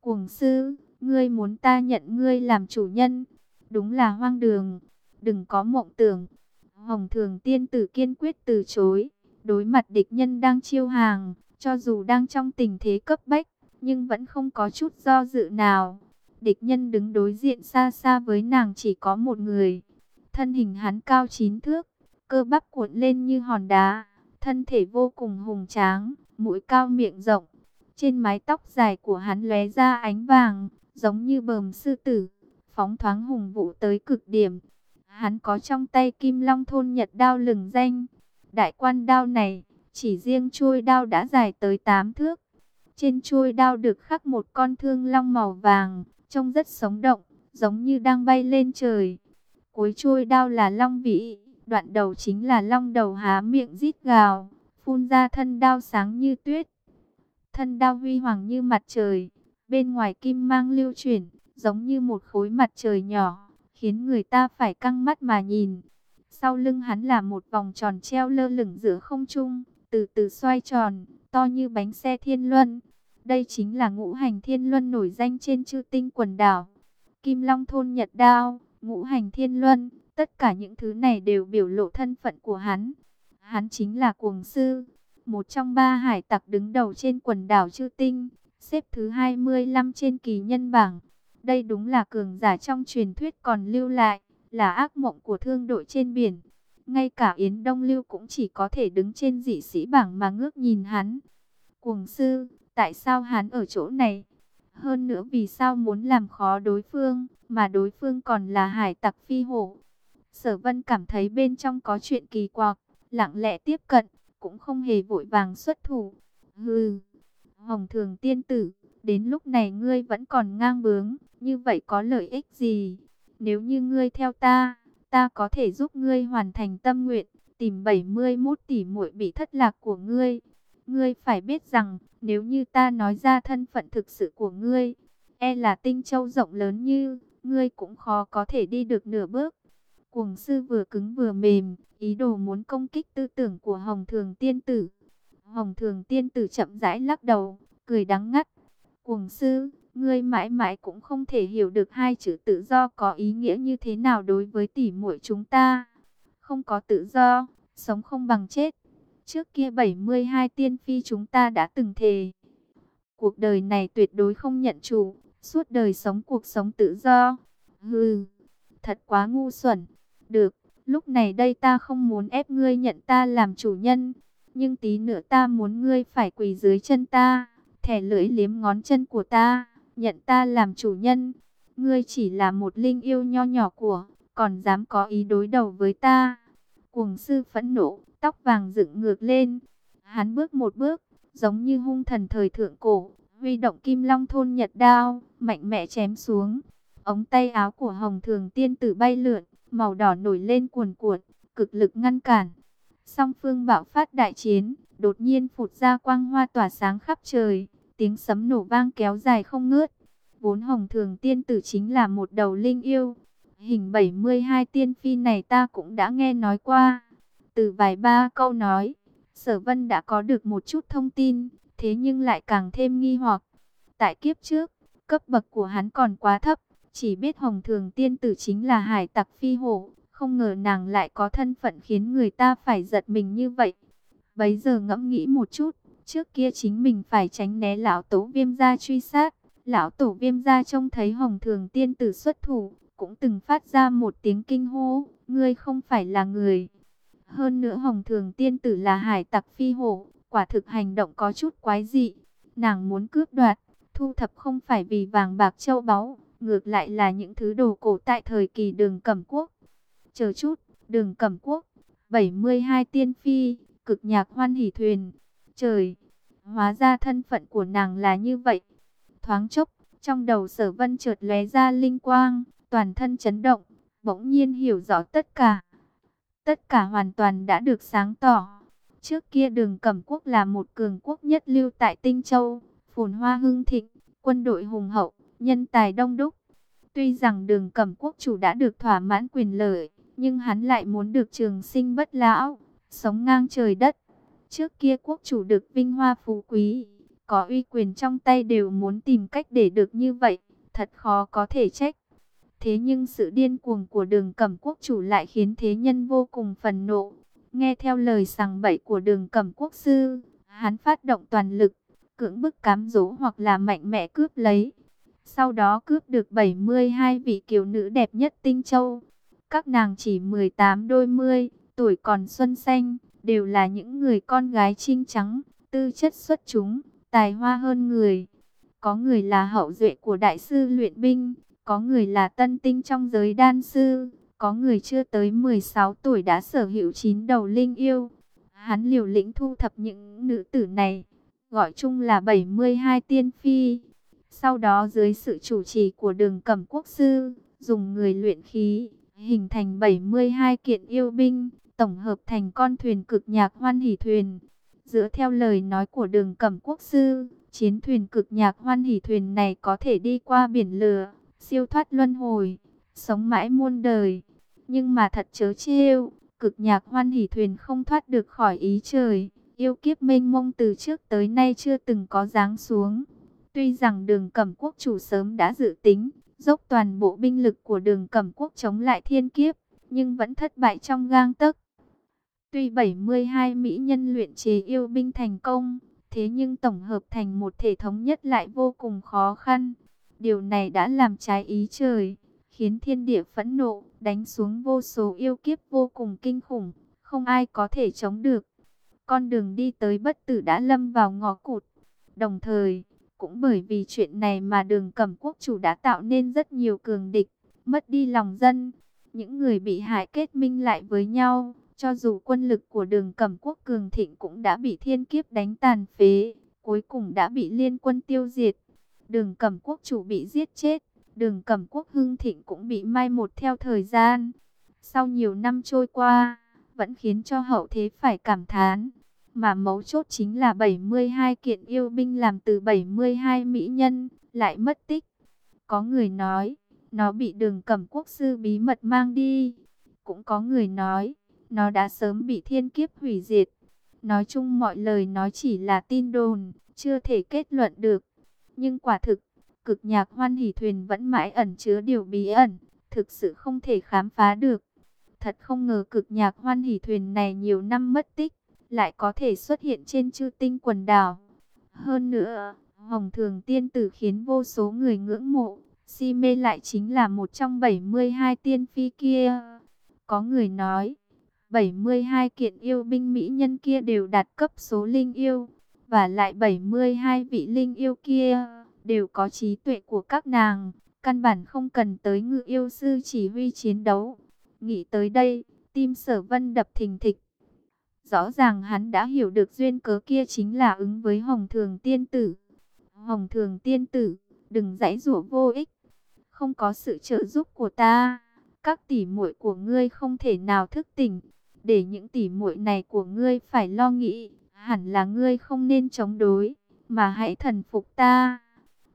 Cuồng sư, ngươi muốn ta nhận ngươi làm chủ nhân, đúng là hoang đường, đừng có mộng tưởng. Hồng thường tiên tử kiên quyết từ chối, Đối mặt địch nhân đang chiêu hàng, cho dù đang trong tình thế cấp bách, nhưng vẫn không có chút do dự nào. Địch nhân đứng đối diện xa xa với nàng chỉ có một người. Thân hình hắn cao chín thước, cơ bắp cuộn lên như hòn đá, thân thể vô cùng hùng tráng, mũi cao miệng rộng. Trên mái tóc dài của hắn lóe ra ánh vàng, giống như bờm sư tử, phóng thoáng hùng vũ tới cực điểm. Hắn có trong tay kim long thôn nhật đao lừng danh. Đại quan đao này, chỉ riêng chuôi đao đã dài tới 8 thước. Trên chuôi đao được khắc một con thương long màu vàng, trông rất sống động, giống như đang bay lên trời. Cuối chuôi đao là long vĩ, đoạn đầu chính là long đầu há miệng rít gào, phun ra thân đao sáng như tuyết. Thân đao huy hoàng như mặt trời, bên ngoài kim mang lưu chuyển, giống như một khối mặt trời nhỏ, khiến người ta phải căng mắt mà nhìn. Sau lưng hắn là một vòng tròn treo lơ lửng giữa không trung, từ từ xoay tròn, to như bánh xe thiên luân. Đây chính là ngũ hành thiên luân nổi danh trên chư tinh quần đảo. Kim Long thôn Nhật Đao, ngũ hành thiên luân, tất cả những thứ này đều biểu lộ thân phận của hắn. Hắn chính là cuồng sư, một trong ba hải tặc đứng đầu trên quần đảo chư tinh, xếp thứ 25 trên kỳ nhân bảng. Đây đúng là cường giả trong truyền thuyết còn lưu lại, là ác mộng của thương đội trên biển. Ngay cả Yến Đông Lưu cũng chỉ có thể đứng trên dị sĩ bảng mà ngước nhìn hắn. Cuồng sư, tại sao hắn ở chỗ này? Hơn nữa vì sao muốn làm khó đối phương, mà đối phương còn là hải tặc phi hổ. Sở vân cảm thấy bên trong có chuyện kỳ quặc, lặng lẽ tiếp cận, cũng không hề vội vàng xuất thủ. Hừ, Hồng Thường tiên tử, đến lúc này ngươi vẫn còn ngang bướng, như vậy có lợi ích gì? Nếu như ngươi theo ta, ta có thể giúp ngươi hoàn thành tâm nguyện, tìm 71 tỷ muội bị thất lạc của ngươi. Ngươi phải biết rằng, nếu như ta nói ra thân phận thực sự của ngươi, e là tinh châu rộng lớn như, ngươi cũng khó có thể đi được nửa bước. Cuồng sư vừa cứng vừa mềm, ý đồ muốn công kích tư tưởng của Hồng Thường Tiên Tử. Hồng Thường Tiên Tử chậm rãi lắc đầu, cười đắng ngắt. Cuồng sư, ngươi mãi mãi cũng không thể hiểu được hai chữ tự do có ý nghĩa như thế nào đối với tỷ muội chúng ta. Không có tự do, sống không bằng chết. Trước kia 72 tiên phi chúng ta đã từng thề. Cuộc đời này tuyệt đối không nhận chủ, suốt đời sống cuộc sống tự do. Hừ, thật quá ngu xuẩn. Được, lúc này đây ta không muốn ép ngươi nhận ta làm chủ nhân. Nhưng tí nữa ta muốn ngươi phải quỳ dưới chân ta, thẻ lưỡi liếm ngón chân của ta, nhận ta làm chủ nhân. Ngươi chỉ là một linh yêu nho nhỏ của, còn dám có ý đối đầu với ta. Cuồng sư phẫn nộ, tóc vàng dựng ngược lên. Hắn bước một bước, giống như hung thần thời thượng cổ, huy động kim long thôn nhật đao, mạnh mẽ chém xuống. Ống tay áo của hồng thường tiên tử bay lượn, màu đỏ nổi lên cuồn cuộn, cực lực ngăn cản. Song phương bạo phát đại chiến, đột nhiên phụt ra quang hoa tỏa sáng khắp trời, tiếng sấm nổ vang kéo dài không ngớt. Vốn hồng thường tiên tử chính là một đầu linh yêu. Hình 72 tiên phi này ta cũng đã nghe nói qua. Từ vài ba câu nói, sở vân đã có được một chút thông tin, thế nhưng lại càng thêm nghi hoặc. Tại kiếp trước, cấp bậc của hắn còn quá thấp, chỉ biết hồng thường tiên tử chính là hải tặc phi hổ, không ngờ nàng lại có thân phận khiến người ta phải giật mình như vậy. Bấy giờ ngẫm nghĩ một chút, trước kia chính mình phải tránh né lão tổ viêm gia truy sát. Lão tổ viêm gia trông thấy hồng thường tiên tử xuất thủ, cũng từng phát ra một tiếng kinh hô, ngươi không phải là người. Hơn nữa hồng thường tiên tử là hải tặc phi hổ, quả thực hành động có chút quái dị. Nàng muốn cướp đoạt, thu thập không phải vì vàng bạc châu báu, ngược lại là những thứ đồ cổ tại thời kỳ đường cẩm quốc. Chờ chút, đường cẩm quốc, 72 tiên phi, cực nhạc hoan hỉ thuyền. Trời, hóa ra thân phận của nàng là như vậy. Thoáng chốc, trong đầu sở vân trượt lóe ra linh quang, toàn thân chấn động, bỗng nhiên hiểu rõ tất cả. Tất cả hoàn toàn đã được sáng tỏ. Trước kia đường cẩm quốc là một cường quốc nhất lưu tại Tinh Châu, phồn hoa hưng thịnh, quân đội hùng hậu, nhân tài đông đúc. Tuy rằng đường cẩm quốc chủ đã được thỏa mãn quyền lợi, nhưng hắn lại muốn được trường sinh bất lão, sống ngang trời đất. Trước kia quốc chủ được vinh hoa phú quý, có uy quyền trong tay đều muốn tìm cách để được như vậy, thật khó có thể trách. Thế nhưng sự điên cuồng của đường cẩm quốc chủ lại khiến thế nhân vô cùng phần nộ. Nghe theo lời sằng bậy của đường cẩm quốc sư, hắn phát động toàn lực, cưỡng bức cám dỗ hoặc là mạnh mẽ cướp lấy. Sau đó cướp được 72 vị kiều nữ đẹp nhất Tinh Châu. Các nàng chỉ 18 đôi mươi, tuổi còn xuân xanh, đều là những người con gái trinh trắng, tư chất xuất chúng, tài hoa hơn người. Có người là hậu duệ của đại sư luyện binh, có người là tân tinh trong giới đan sư, có người chưa tới 16 tuổi đã sở hữu chín đầu linh yêu. Hắn liều lĩnh thu thập những nữ tử này, gọi chung là 72 tiên phi. Sau đó dưới sự chủ trì của đường cẩm quốc sư, dùng người luyện khí, hình thành 72 kiện yêu binh, tổng hợp thành con thuyền cực nhạc hoan hỷ thuyền. Dựa theo lời nói của đường cẩm quốc sư, chiến thuyền cực nhạc hoan hỷ thuyền này có thể đi qua biển lửa, siêu thoát luân hồi, sống mãi muôn đời. Nhưng mà thật chớ trêu, cực nhạc hoan hỷ thuyền không thoát được khỏi ý trời, yêu kiếp mênh mông từ trước tới nay chưa từng có dáng xuống. Tuy rằng đường cẩm quốc chủ sớm đã dự tính, dốc toàn bộ binh lực của đường cẩm quốc chống lại thiên kiếp, nhưng vẫn thất bại trong gang tấc. Tuy 72 mỹ nhân luyện chế yêu binh thành công, thế nhưng tổng hợp thành một thể thống nhất lại vô cùng khó khăn. Điều này đã làm trái ý trời, khiến thiên địa phẫn nộ, đánh xuống vô số yêu kiếp vô cùng kinh khủng, không ai có thể chống được. Con đường đi tới bất tử đã lâm vào ngõ cụt. Đồng thời, cũng bởi vì chuyện này mà đường cẩm quốc chủ đã tạo nên rất nhiều cường địch, mất đi lòng dân. Những người bị hại kết minh lại với nhau, cho dù quân lực của đường cẩm quốc cường thịnh cũng đã bị thiên kiếp đánh tàn phế, cuối cùng đã bị liên quân tiêu diệt. Đường cẩm quốc chủ bị giết chết, đường cẩm quốc hưng thịnh cũng bị mai một theo thời gian. Sau nhiều năm trôi qua, vẫn khiến cho hậu thế phải cảm thán. Mà mấu chốt chính là 72 kiện yêu binh làm từ 72 mỹ nhân, lại mất tích. Có người nói, nó bị đường cẩm quốc sư bí mật mang đi. Cũng có người nói, nó đã sớm bị thiên kiếp hủy diệt. Nói chung mọi lời nói chỉ là tin đồn, chưa thể kết luận được. Nhưng quả thực, cực nhạc hoan hỷ thuyền vẫn mãi ẩn chứa điều bí ẩn, thực sự không thể khám phá được. Thật không ngờ cực nhạc hoan hỷ thuyền này nhiều năm mất tích, lại có thể xuất hiện trên chư tinh quần đảo. Hơn nữa, Hồng Thường Tiên Tử khiến vô số người ngưỡng mộ, si mê lại chính là một trong 72 tiên phi kia. Có người nói, 72 kiện yêu binh mỹ nhân kia đều đạt cấp số linh yêu, và lại 72 vị linh yêu kia đều có trí tuệ của các nàng, căn bản không cần tới ngự yêu sư chỉ huy chiến đấu. Nghĩ tới đây, tim sở vân đập thình thịch. Rõ ràng hắn đã hiểu được duyên cớ kia chính là ứng với hồng thường tiên tử. Hồng thường tiên tử, đừng giãy rủa vô ích. Không có sự trợ giúp của ta, các tỷ muội của ngươi không thể nào thức tỉnh. Để những tỷ muội này của ngươi phải lo nghĩ, hẳn là ngươi không nên chống đối, mà hãy thần phục ta.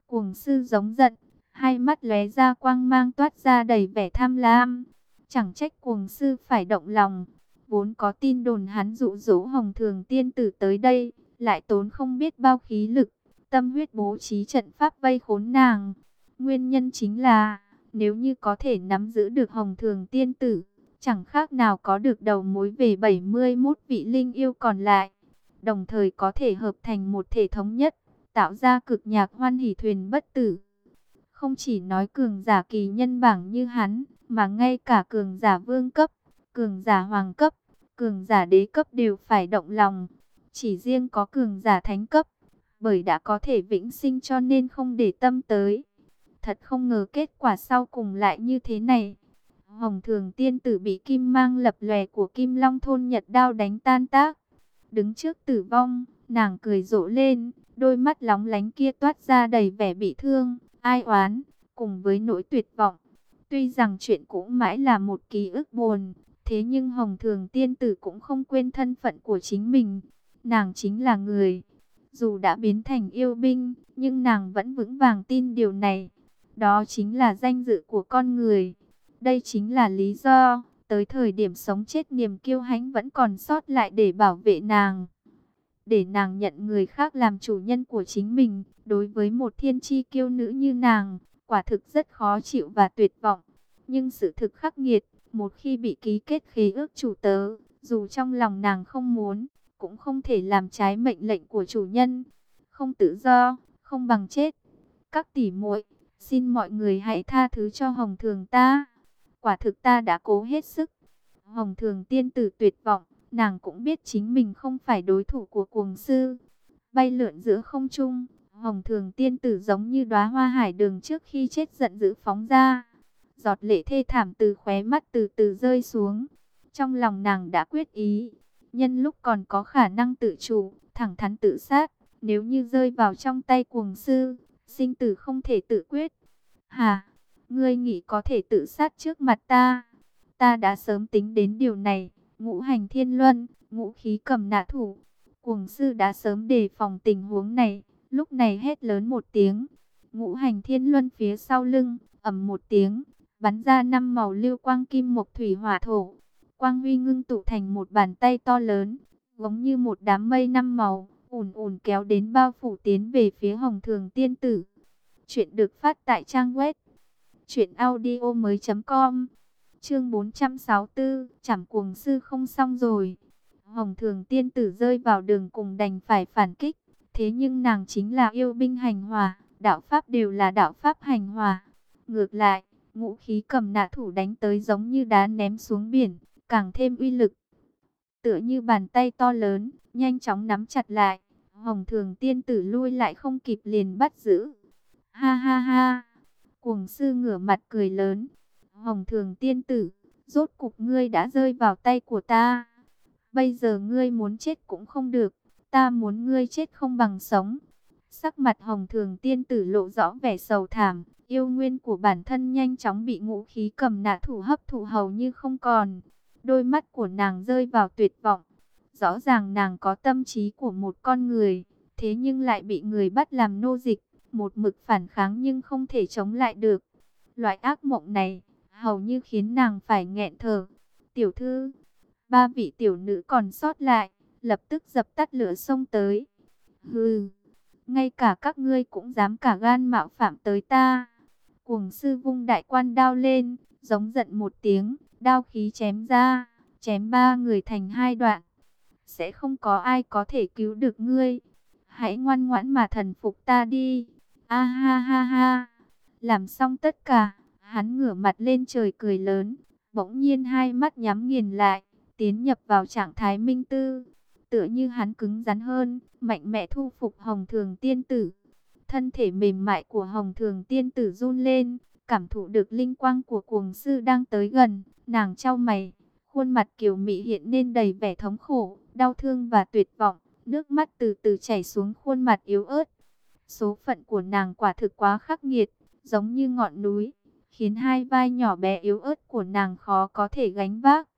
Cuồng sư giống giận, hai mắt lóe ra quang mang toát ra đầy vẻ tham lam. Chẳng trách cuồng sư phải động lòng, vốn có tin đồn hắn dụ dỗ hồng thường tiên tử tới đây, lại tốn không biết bao khí lực, tâm huyết bố trí trận pháp vây khốn nàng. Nguyên nhân chính là, nếu như có thể nắm giữ được hồng thường tiên tử, chẳng khác nào có được đầu mối về 71 vị linh yêu còn lại, đồng thời có thể hợp thành một thể thống nhất, tạo ra cực nhạc hoan hỷ thuyền bất tử. Không chỉ nói cường giả kỳ nhân bảng như hắn, mà ngay cả cường giả vương cấp, cường giả hoàng cấp, cường giả đế cấp đều phải động lòng. Chỉ riêng có cường giả thánh cấp, bởi đã có thể vĩnh sinh cho nên không để tâm tới. Thật không ngờ kết quả sau cùng lại như thế này. Hồng thường tiên tử bị kim mang lập lòe của kim long thôn nhật đao đánh tan tác. Đứng trước tử vong, nàng cười rộ lên, đôi mắt lóng lánh kia toát ra đầy vẻ bị thương, ai oán, cùng với nỗi tuyệt vọng. Tuy rằng chuyện cũ mãi là một ký ức buồn, thế nhưng Hồng Thường Tiên Tử cũng không quên thân phận của chính mình. Nàng chính là người, dù đã biến thành yêu binh, nhưng nàng vẫn vững vàng tin điều này. Đó chính là danh dự của con người. Đây chính là lý do, tới thời điểm sống chết niềm kiêu hãnh vẫn còn sót lại để bảo vệ nàng. Để nàng nhận người khác làm chủ nhân của chính mình, đối với một thiên chi kiêu nữ như nàng, quả thực rất khó chịu và tuyệt vọng. Nhưng sự thực khắc nghiệt, một khi bị ký kết khế ước chủ tớ, Dù trong lòng nàng không muốn, cũng không thể làm trái mệnh lệnh của chủ nhân. Không tự do, không bằng chết. Các tỷ muội, xin mọi người hãy tha thứ cho Hồng Thường ta. Quả thực ta đã cố hết sức. Hồng Thường tiên tử tuyệt vọng, nàng cũng biết chính mình không phải đối thủ của cuồng sư. Bay lượn giữa không trung, Hồng Thường tiên tử giống như đóa hoa hải đường trước khi chết giận dữ phóng ra. Giọt lệ thê thảm từ khóe mắt từ từ rơi xuống. Trong lòng nàng đã quyết ý, nhân lúc còn có khả năng tự chủ, thẳng thắn tự sát. Nếu như rơi vào trong tay cuồng sư, sinh tử không thể tự quyết. Hà, ngươi nghĩ có thể tự sát trước mặt ta? Ta đã sớm tính đến điều này. Ngũ hành thiên luân, ngũ khí cầm nạ thủ. Cuồng sư đã sớm đề phòng tình huống này. Lúc này hét lớn một tiếng. Ngũ hành thiên luân phía sau lưng, ầm một tiếng. Bắn ra năm màu lưu quang kim mộc thủy hỏa thổ. Quang huy ngưng tụ thành một bàn tay to lớn. Giống như một đám mây năm màu ùn ùn kéo đến bao phủ tiến về phía hồng thường tiên tử. Chuyện được phát tại trang web truyệnaudiomoi.com. Chương 464, chẳng cuồng sư không xong rồi. Hồng thường tiên tử rơi vào đường cùng đành phải phản kích. Thế nhưng nàng chính là yêu binh hành hòa, đạo pháp đều là đạo pháp hành hòa. Ngược lại, ngũ khí cầm nạ thủ đánh tới giống như đá ném xuống biển, càng thêm uy lực. Tựa như bàn tay to lớn, nhanh chóng nắm chặt lại. Hồng thường tiên tử lui lại không kịp liền bắt giữ. Ha ha ha. Cuồng sư ngửa mặt cười lớn. Hồng thường tiên tử, rốt cục ngươi đã rơi vào tay của ta. Bây giờ ngươi muốn chết cũng không được. Ta muốn ngươi chết không bằng sống. Sắc mặt hồng thường tiên tử lộ rõ vẻ sầu thảm. Yêu nguyên của bản thân nhanh chóng bị ngũ khí cầm nạ thủ hấp thụ hầu như không còn. Đôi mắt của nàng rơi vào tuyệt vọng. Rõ ràng nàng có tâm trí của một con người, thế nhưng lại bị người bắt làm nô dịch, một mực phản kháng nhưng không thể chống lại được. Loại ác mộng này, hầu như khiến nàng phải nghẹn thở. Tiểu thư, ba vị tiểu nữ còn sót lại, lập tức dập tắt lửa sông tới. Hừ, ngay cả các ngươi cũng dám cả gan mạo phạm tới ta. Cuồng sư vung đại quan đao lên, giống giận một tiếng, đao khí chém ra, chém ba người thành hai đoạn sẽ không có ai có thể cứu được ngươi. Hãy ngoan ngoãn mà thần phục ta đi. A ha ha ha. Làm xong tất cả, hắn ngửa mặt lên trời cười lớn, bỗng nhiên hai mắt nhắm nghiền lại, tiến nhập vào trạng thái minh tư. Tựa như hắn cứng rắn hơn, mạnh mẽ thu phục hồng thường tiên tử. Thân thể mềm mại của hồng thường tiên tử run lên, cảm thụ được linh quang của cuồng sư đang tới gần, nàng trao mày, khuôn mặt kiều mị hiện nên đầy vẻ thống khổ, đau thương và tuyệt vọng, nước mắt từ từ chảy xuống khuôn mặt yếu ớt. Số phận của nàng quả thực quá khắc nghiệt, giống như ngọn núi, khiến hai vai nhỏ bé yếu ớt của nàng khó có thể gánh vác.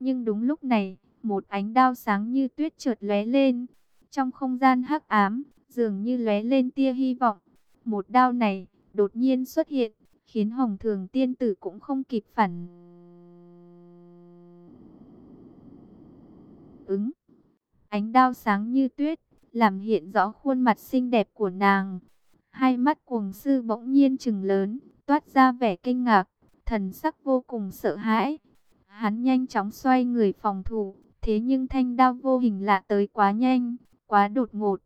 Nhưng đúng lúc này, một ánh đao sáng như tuyết chợt lóe lên, trong không gian hắc ám, dường như lóe lên tia hy vọng. Một đao này đột nhiên xuất hiện, khiến Hồng Thường tiên tử cũng không kịp phản ứng. Ánh đao sáng như tuyết, làm hiện rõ khuôn mặt xinh đẹp của nàng. Hai mắt cuồng sư bỗng nhiên trừng lớn, toát ra vẻ kinh ngạc, thần sắc vô cùng sợ hãi. Hắn nhanh chóng xoay người phòng thủ, thế nhưng thanh đao vô hình lạ tới quá nhanh, quá đột ngột.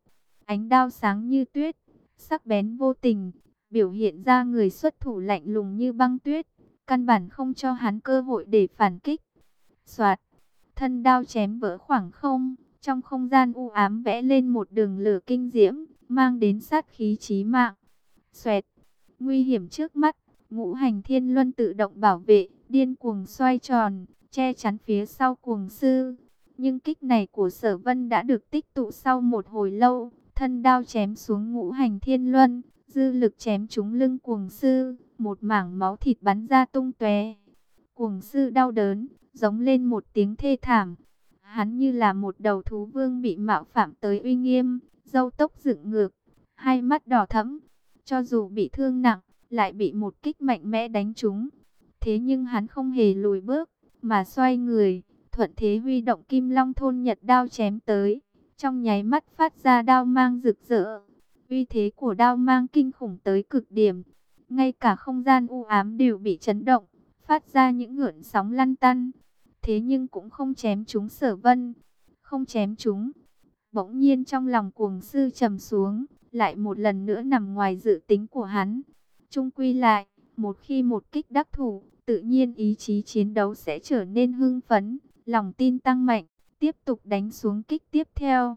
Ánh đao sáng như tuyết, sắc bén vô tình, biểu hiện ra người xuất thủ lạnh lùng như băng tuyết, căn bản không cho hắn cơ hội để phản kích. Soạt, thân đao chém vỡ khoảng không, trong không gian u ám vẽ lên một đường lửa kinh diễm, mang đến sát khí chí mạng. Xoẹt, nguy hiểm trước mắt, ngũ hành thiên luân tự động bảo vệ, điên cuồng xoay tròn, che chắn phía sau cuồng sư. Nhưng kích này của sở vân đã được tích tụ sau một hồi lâu, thân đao chém xuống ngũ hành thiên luân, dư lực chém trúng lưng cuồng sư, một mảng máu thịt bắn ra tung tóe. Cuồng sư đau đớn, giống lên một tiếng thê thảm. Hắn như là một đầu thú vương bị mạo phạm tới uy nghiêm, râu tóc dựng ngược, hai mắt đỏ thẫm. Cho dù bị thương nặng, lại bị một kích mạnh mẽ đánh trúng. Thế nhưng hắn không hề lùi bước, mà xoay người, thuận thế huy động kim long thôn nhật đao chém tới. Trong nháy mắt phát ra đao mang rực rỡ. Uy thế của đao mang kinh khủng tới cực điểm. Ngay cả không gian u ám đều bị chấn động, phát ra những ngưỡng sóng lăn tăn thế nhưng cũng không chém chúng sở vân. Không chém chúng. Bỗng nhiên trong lòng cuồng sư trầm xuống, lại một lần nữa nằm ngoài dự tính của hắn. Trung quy lại, một khi một kích đắc thủ, tự nhiên ý chí chiến đấu sẽ trở nên hưng phấn, lòng tin tăng mạnh, tiếp tục đánh xuống kích tiếp theo.